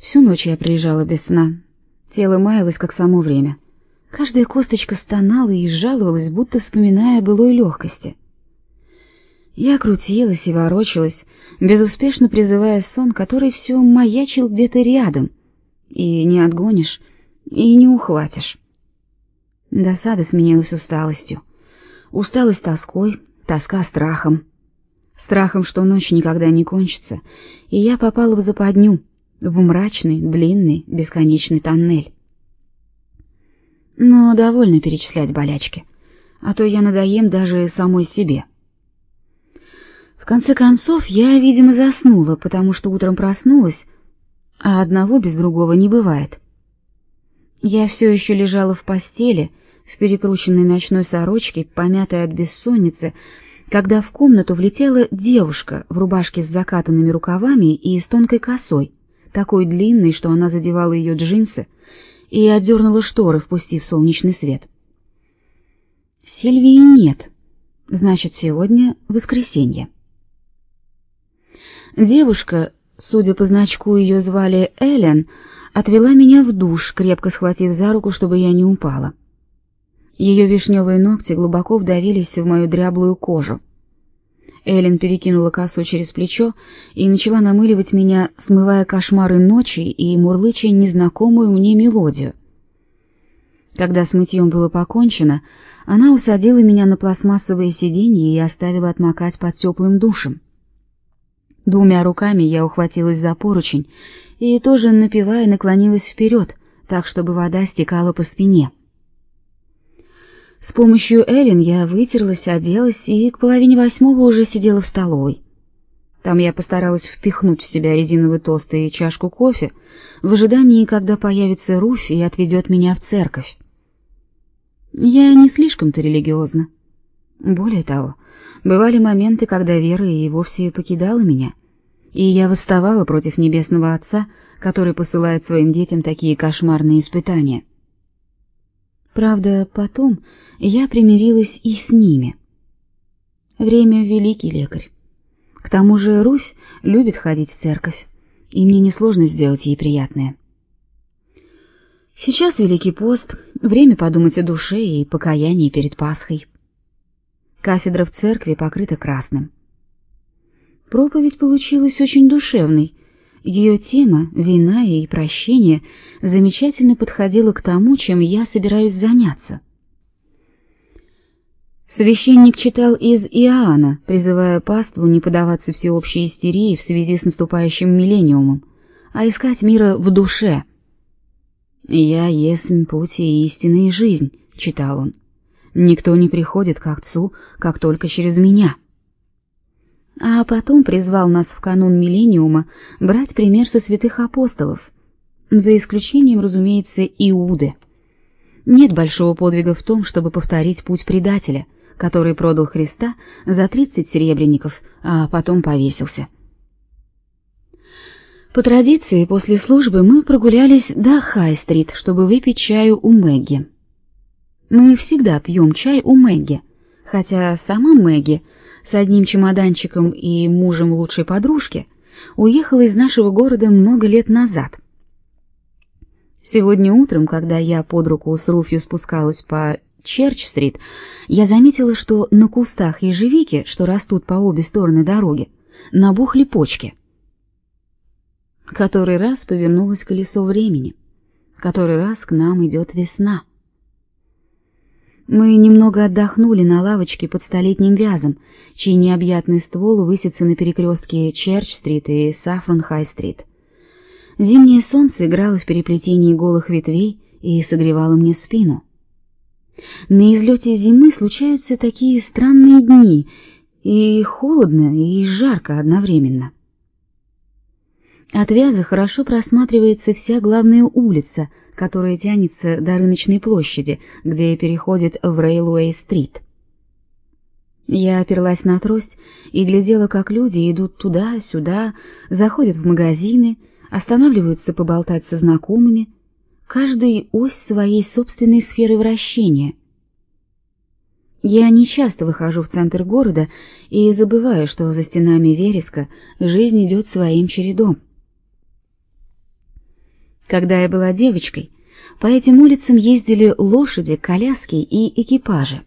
Всю ночь я пролежала без сна. Тело маялось, как само время. Каждая косточка стонала и жаловалась, будто вспоминая былой легкости. Я крутилась и ворочалась, безуспешно призывая сон, который все маячил где-то рядом. И не отгонишь, и не ухватишь. Досада сменилась усталостью. Усталость тоской, тоска страхом. Страхом, что ночь никогда не кончится, и я попала в западню, в мрачный, длинный, бесконечный тоннель. Но довольно перечислять болячки, а то я надоем даже самой себе. В конце концов, я, видимо, заснула, потому что утром проснулась, а одного без другого не бывает. Я все еще лежала в постели, в перекрученной ночной сорочке, помятой от бессонницы, когда в комнату влетела девушка в рубашке с закатанными рукавами и с тонкой косой, такой длинной, что она задевала ее джинсы, и отдернула шторы, впустив солнечный свет. Сильвии нет. Значит, сегодня воскресенье. Девушка, судя по значку, ее звали Элен, отвела меня в душ, крепко схватив за руку, чтобы я не упала. Ее вишневые ногти глубоко вдавились в мою дряблую кожу. Элен перекинула косу через плечо и начала намыливать меня, смывая кошмары ночи и мурлыча незнакомую мне мелодию. Когда с мытьем было покончено, она усадила меня на пластмассовое сиденье и оставила отмокать под теплым душем. Двумя руками я ухватилась за поручень и тоже напевая наклонилась вперед, так чтобы вода стекала по спине. С помощью Эллен я вытерлась, оделась и к половине восьмого уже сидела в столовой. Там я постаралась впихнуть в себя резиновый тост и чашку кофе в ожидании, когда появится Руфь и отведет меня в церковь. Я не слишком-то религиозна. Более того, бывали моменты, когда вера и вовсе покидала меня, и я восставала против небесного Отца, который посылает своим детям такие кошмарные испытания. Правда, потом я примирилась и с ними. Время — великий лекарь. К тому же Руфь любит ходить в церковь, и мне несложно сделать ей приятное. Сейчас Великий пост, время подумать о душе и покаянии перед Пасхой. Кафедра в церкви покрыта красным. Проповедь получилась очень душевной, ее тема, вина и прощение, замечательно подходила к тому, чем я собираюсь заняться. Священник читал из Иоанна, призывая паству не поддаваться всеобщей истерии в связи с наступающим миллениумом, а искать мира в душе. «Я есть путь и истина и жизнь», — читал он. «Никто не приходит к Отцу, как только через меня» а потом призвал нас в канун миллениума брать пример со святых апостолов, за исключением, разумеется, Иуды. Нет большого подвига в том, чтобы повторить путь предателя, который продал Христа за тридцать серебряников, а потом повесился. По традиции, после службы мы прогулялись до Хай-стрит, чтобы выпить чаю у Мэгги. Мы всегда пьем чай у Мэгги, хотя сама Мэгги — с одним чемоданчиком и мужем лучшей подружки, уехала из нашего города много лет назад. Сегодня утром, когда я под руку с Руфью спускалась по Черч-стрит, я заметила, что на кустах ежевики, что растут по обе стороны дороги, набухли почки. Который раз повернулось колесо времени, который раз к нам идет весна. Мы немного отдохнули на лавочке под столетним вязом, чей необъятный ствол высится на перекрестке Черч-стрит и Сафрон-хай-стрит. Зимнее солнце играло в переплетении голых ветвей и согревало мне спину. На излете зимы случаются такие странные дни, и холодно, и жарко одновременно. От вяза хорошо просматривается вся главная улица, которая тянется до рыночной площади, где переходит в Рейлуэй-стрит. Я оперлась на трость и глядела, как люди идут туда-сюда, заходят в магазины, останавливаются поболтать со знакомыми, каждый ось своей собственной сферы вращения. Я не часто выхожу в центр города и забываю, что за стенами вереска жизнь идет своим чередом. Когда я была девочкой, по этим улицам ездили лошади, коляски и экипажи.